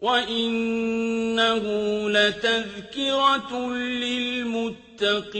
وَإِنَّهُ لَتَذْكِرَةٌ لِّلْمُتَّقِينَ